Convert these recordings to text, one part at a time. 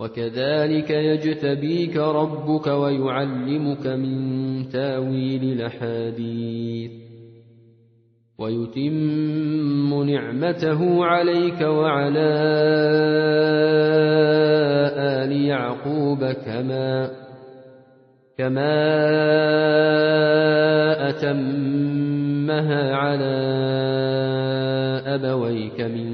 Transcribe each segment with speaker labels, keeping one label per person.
Speaker 1: وكذلك يجتبيك ربك ويعلمك من تاويل الأحاديث. ويتم نعمته عليك وعلى آل يعقوب كما كما أتمها على أبويك من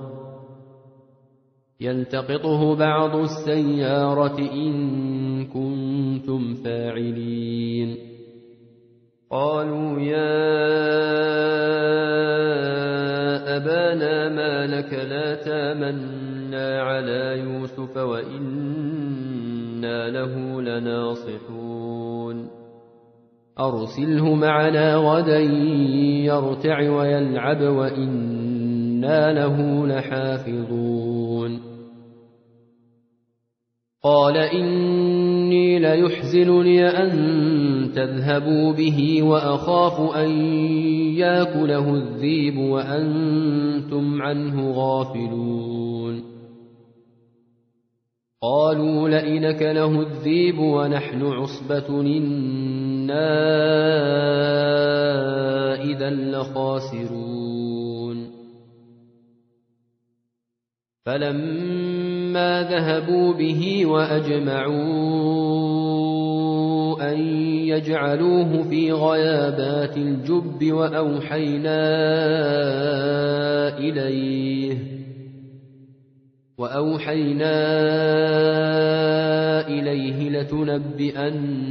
Speaker 1: يلتقطه بعض السيارة إن كنتم فاعلين. قالوا يا أبانا ما لك لا تامنا على يوسف وإنا له لناصحون. أرسله معنا غدا يرتع ويلعب وإنا له لحافظون قال إني ليحزنني أن تذهبوا به وأخاف أن ياكله الذيب وأنتم عنه غافلون قالوا لئنك له الذيب ونحن عصبة إنا إذا لخاسرون فلما ذهبوا به وأجمعوا أن يجعلوه في غيابات الجب وأوحينا إليه وأوحينا إليه لتنبئنهم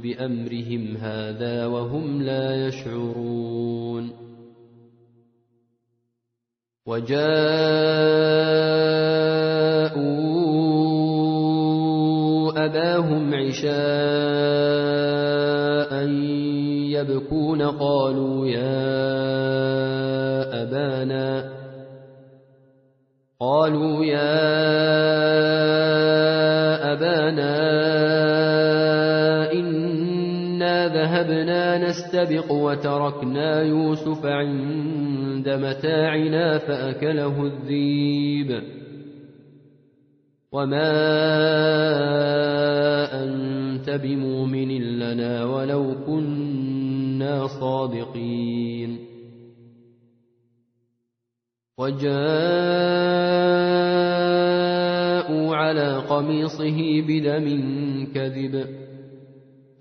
Speaker 1: بأمرهم هذا وهم لا يشعرون وجاءوا أباهم عشاء يبكون قالوا يا أبانا قالوا يا أبانا ذهبنا نستبق وتركنا يوسف عند متاعنا فأكله الذيب وما أنت بمؤمن لنا ولو كنا صادقين وجاءوا على قميصه بدم كذب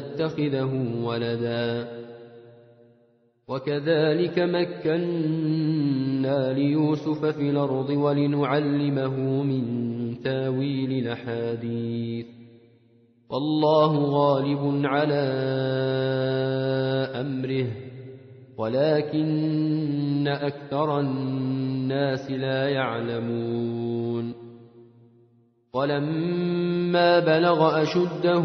Speaker 1: نتخذه ولدا. وكذلك مكنا ليوسف في الأرض ولنعلمه من تاويل الأحاديث. والله غالب على أمره ولكن أكثر الناس لا يعلمون. ولما بلغ أشده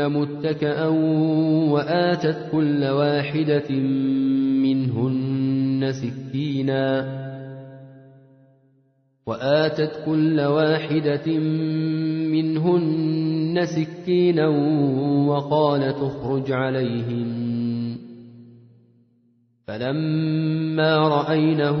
Speaker 1: متكأ وآتت كل واحدة منهن سكينا وآتت كل واحدة منهن سكينا وقال تخرج عليهن فلما رأينه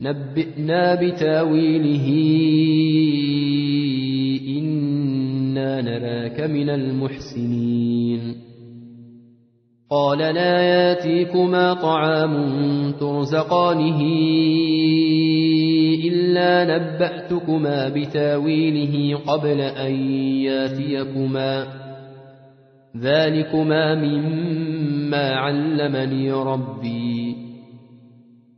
Speaker 1: نبئنا بتاويله. إنا نراك من المحسنين. قال لا ياتيكما طعام ترزقانه إلا نبأتكما بتاويله قبل أن ياتيكما. ذلكما مما علمني ربي.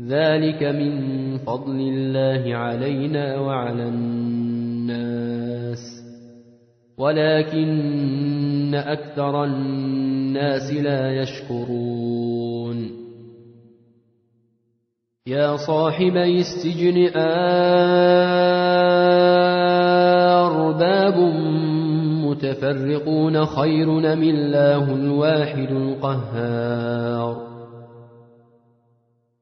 Speaker 1: ذلك من فضل الله علينا وعلى الناس. ولكن أكثر الناس لا يشكرون. يا صاحبي السجن أرباب متفرقون خير من الله الواحد القهار.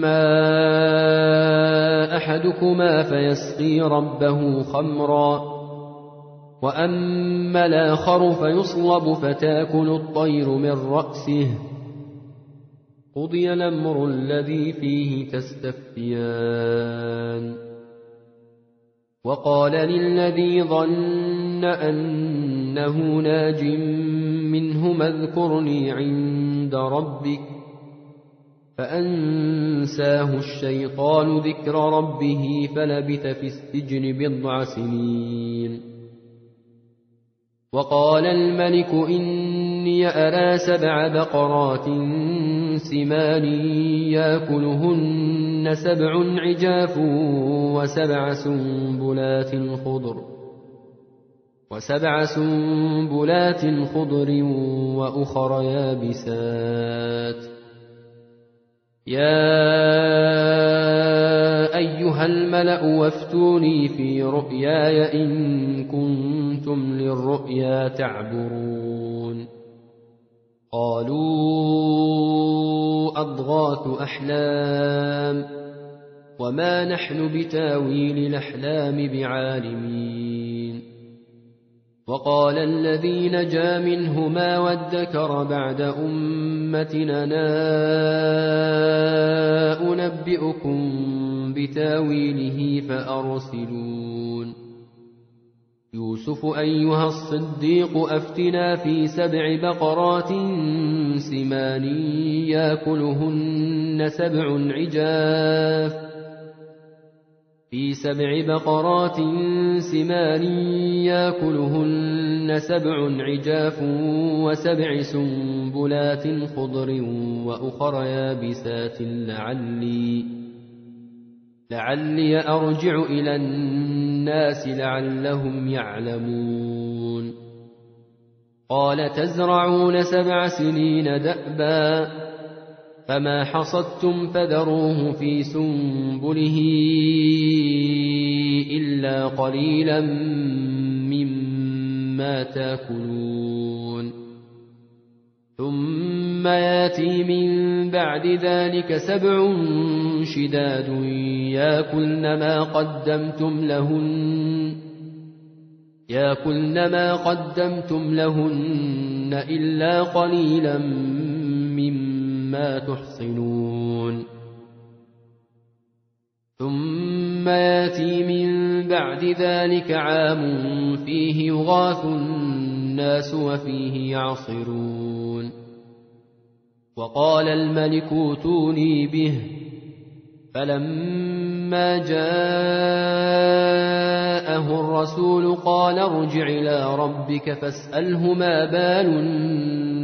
Speaker 1: أما أحدكما فيسقي ربه خمرا وأما الآخر فيصلب فتاكل الطير من رأسه قضي الأمر الذي فيه تستفتيان وقال للذي ظن أنه ناج منه اذكرني عند ربك فأنساه الشيطان ذكر ربه فلبث في السجن بضع سنين. وقال الملك إني أرى سبع بقرات سمان يأكلهن سبع عجاف وسبع سنبلات خضر وسبع سنبلات خضر وأخر يابسات. يا أيها الملأ وافتوني في رؤياي إن كنتم للرؤيا تعبرون قالوا أضغاث أحلام وما نحن بتاويل الأحلام بعالمين وقال الذي نجا منهما وادكر بعد أمتنا أنبئكم بتاويله فأرسلون. يوسف أيها الصديق أفتنا في سبع بقرات سمان ياكلهن سبع عجاف في سبع بقرات سمان ياكلهن سبع عجاف وسبع سنبلات خضر وأخر يابسات لعلي لعلي أرجع إلى الناس لعلهم يعلمون قال تزرعون سبع سنين دأبا فما حصدتم فذروه في سنبله إلا قليلا مما تاكلون ثم ياتي من بعد ذلك سبع شداد ياكلن ما قدمتم لهن ياكلن ما قدمتم لهن إلا قليلا مما تحصنون ثم ياتي من بعد ذلك عام فيه يغاث الناس وفيه يعصرون وقال الملك اوتوني به فلما جاءه الرسول قال ارجع إلى ربك فاسأله ما بال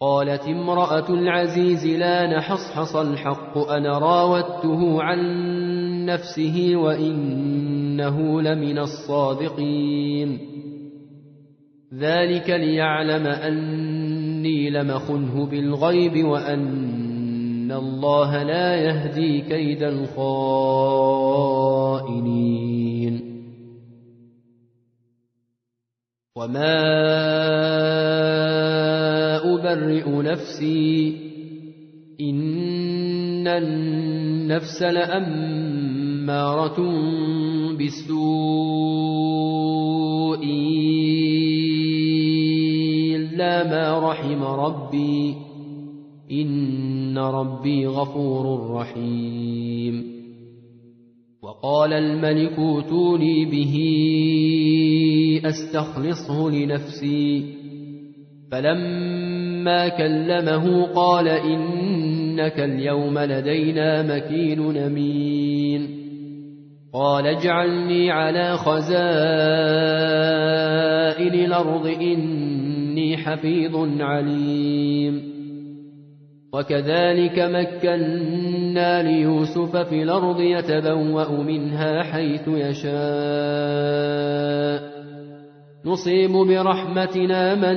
Speaker 1: قالت امرأة العزيز لا نحصحص الحق أنا راودته عن نفسه وإنه لمن الصادقين. ذلك ليعلم أني لمخنه بالغيب وأن الله لا يهدي كيد الخائنين. وما أبرئ نفسي. إن النفس لأمارة بالسوء. إلا ما رحم ربي. إن ربي غفور رحيم. وقال الملك أوتوني به أستخلصه لنفسي. فلما كلمه قال إنك اليوم لدينا مكين أمين. قال اجعلني على خزائن الأرض إني حفيظ عليم. وكذلك مكنا ليوسف في الأرض يتبوأ منها حيث يشاء. نصيب برحمتنا من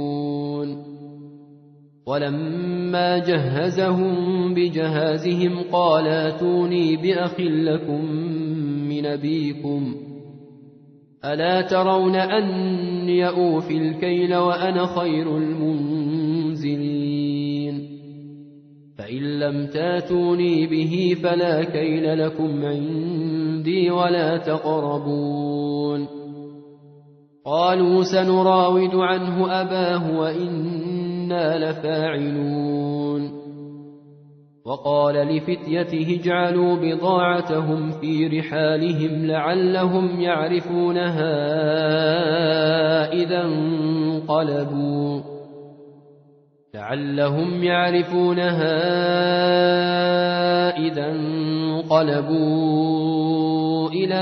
Speaker 1: ولما جهزهم بجهازهم قال أتوني بأخ لكم من أبيكم. ألا ترون أني أوفي الكيل وأنا خير المنزلين. فإن لم تاتوني به فلا كيل لكم عندي ولا تقربون. قالوا سنراود عنه أباه وإنا لفاعلون. وقال لفتيته اجعلوا بضاعتهم في رحالهم لعلهم يعرفونها إذا انقلبوا. لعلهم يعرفونها إذا انقلبوا إلى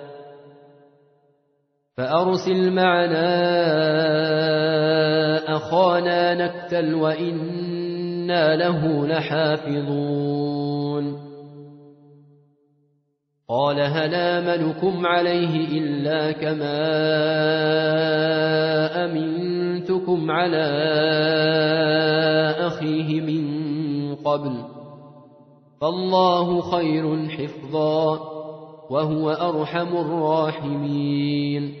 Speaker 1: فأرسل معنا أخانا نكتل وإنا له لحافظون. قال هل آمنكم عليه إلا كما أمنتكم على أخيه من قبل. فالله خير حفظا وهو أرحم الراحمين.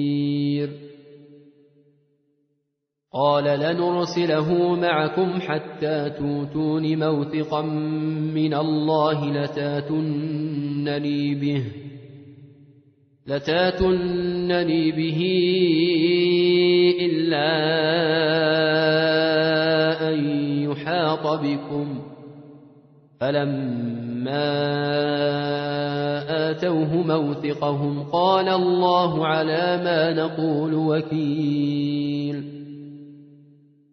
Speaker 1: قال لنرسله معكم حتى توتون موثقا من الله لتاتنني به لتاتنني به إلا أن يحاط بكم فلما آتوه موثقهم قال الله على ما نقول وكيل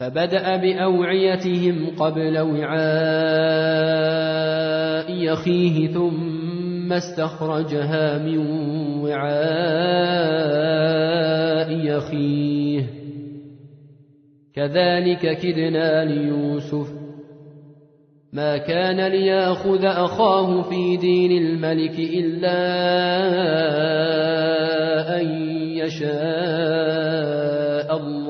Speaker 1: فبدأ بأوعيتهم قبل وعاء يخيه ثم استخرجها من وعاء يخيه. كذلك كدنا ليوسف. ما كان ليأخذ أخاه في دين الملك إلا أن يشاء الله.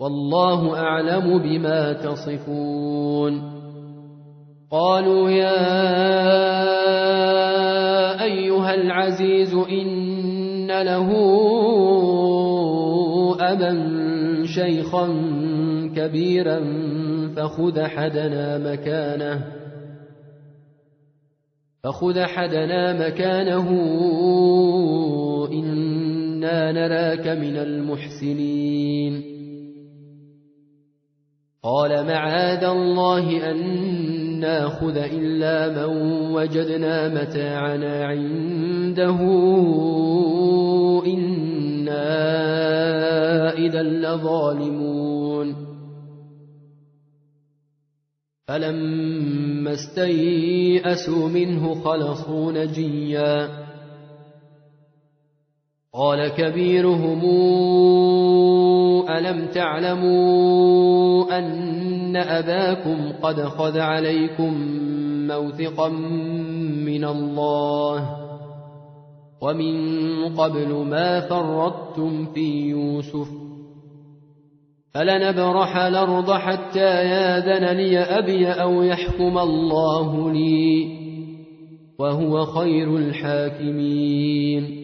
Speaker 1: والله أعلم بما تصفون. قالوا يا أيها العزيز إن له أبا شيخا كبيرا فخذ حدنا مكانه فخذ حدنا مكانه إنا نراك من المحسنين. قال معاذ الله أن ناخذ إلا من وجدنا متاعنا عنده. إنا إذا لظالمون. فلما استيئسوا منه خلصوا نجيا. قال كبيرهم ألم تعلموا أن أباكم قد خذ عليكم موثقا من الله ومن قبل ما فرطتم في يوسف؟ فلنبرح الأرض حتى ياذن لي أبي أو يحكم الله لي وهو خير الحاكمين.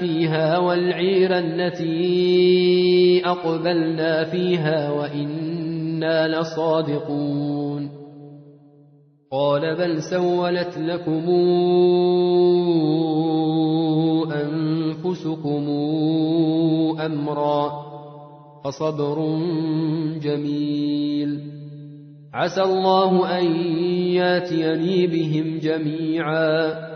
Speaker 1: فيها والعير التي أقبلنا فيها وإنا لصادقون. قال بل سولت لكم أنفسكم أمرا فصبر جميل. عسى الله أن ياتيني بهم جميعا.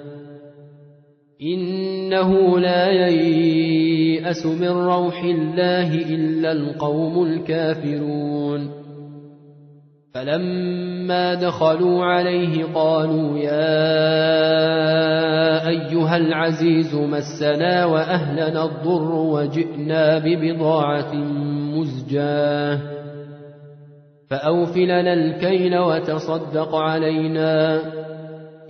Speaker 1: إنه لا ييأس من روح الله إلا القوم الكافرون. فلما دخلوا عليه قالوا يا أيها العزيز مسنا وأهلنا الضر وجئنا ببضاعة مزجاة. فأوفلنا الكيل وتصدق علينا.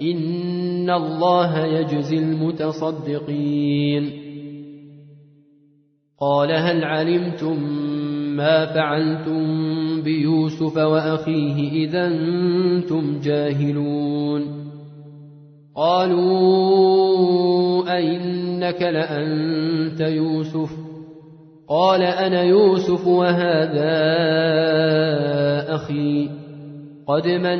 Speaker 1: إن الله يجزي المتصدقين قال هل علمتم ما فعلتم بيوسف وأخيه إذا أنتم جاهلون قالوا أئنك لأنت يوسف قال أنا يوسف وهذا أخي قد من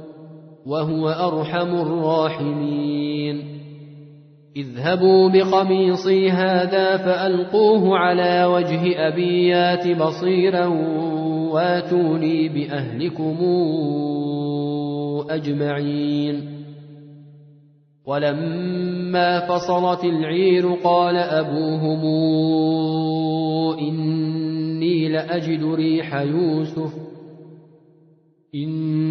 Speaker 1: وهو أرحم الراحمين. اذهبوا بقميصي هذا فألقوه على وجه أبيات بصيرا واتوني بأهلكم أجمعين. ولما فصلت العير قال أبوهم إني لأجد ريح يوسف. إني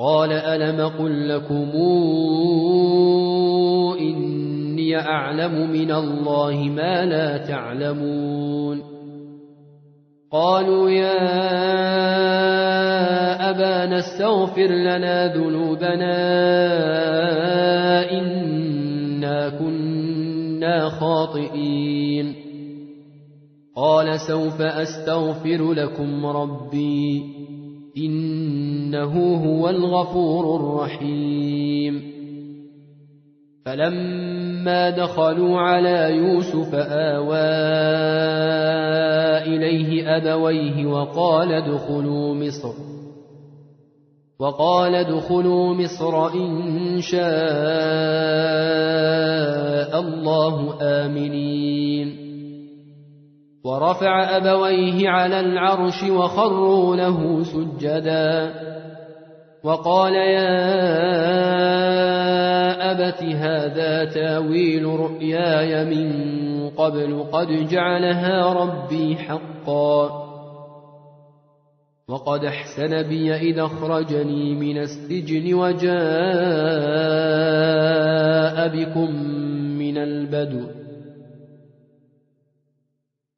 Speaker 1: قال ألم قل لكم إني أعلم من الله ما لا تعلمون قالوا يا أبانا استغفر لنا ذنوبنا إنا كنا خاطئين قال سوف أستغفر لكم ربي إنه هو الغفور الرحيم. فلما دخلوا على يوسف آوى إليه أبويه وقال ادخلوا مصر. وقال ادخلوا مصر إن شاء الله آمنين. ورفع أبويه على العرش وخروا له سجدا. وقال يا أبت هذا تاويل رؤياي من قبل قد جعلها ربي حقا. وقد أحسن بي إذا أخرجني من السجن وجاء بكم من البدو.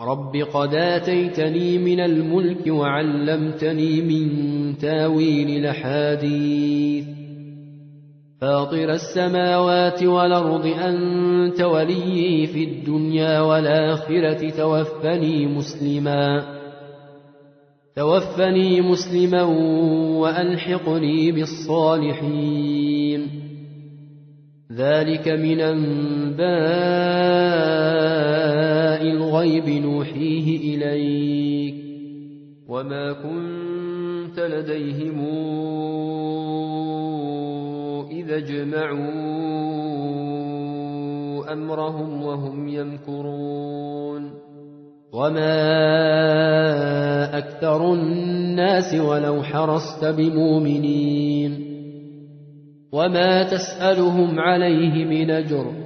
Speaker 1: رب قد آتيتني من الملك وعلمتني من تاويل الأحاديث فاطر السماوات والأرض أنت ولي في الدنيا والآخرة توفني مسلما توفني مسلما وألحقني بالصالحين ذلك من أنباء الغيب نوحيه إليك وما كنت لديهم إذا أجمعوا أمرهم وهم يمكرون وما أكثر الناس ولو حرصت بمؤمنين وما تسألهم عليه من أجر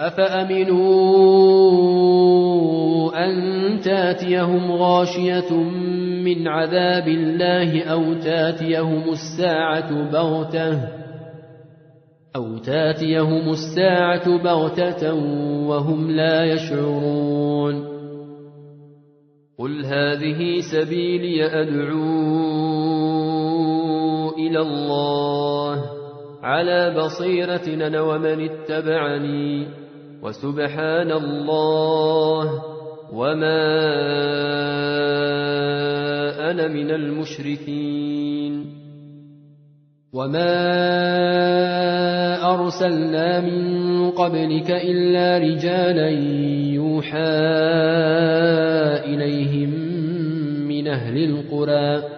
Speaker 1: أفأمنوا أن تاتيهم غاشية من عذاب الله أو تاتيهم الساعة بغتة أو تاتيهم الساعة بغتة وهم لا يشعرون قل هذه سبيلي أدعو إلى الله على بصيرة أنا ومن اتبعني وسبحان الله وما أنا من المشركين وما أرسلنا من قبلك إلا رجالا يوحى إليهم من أهل القرى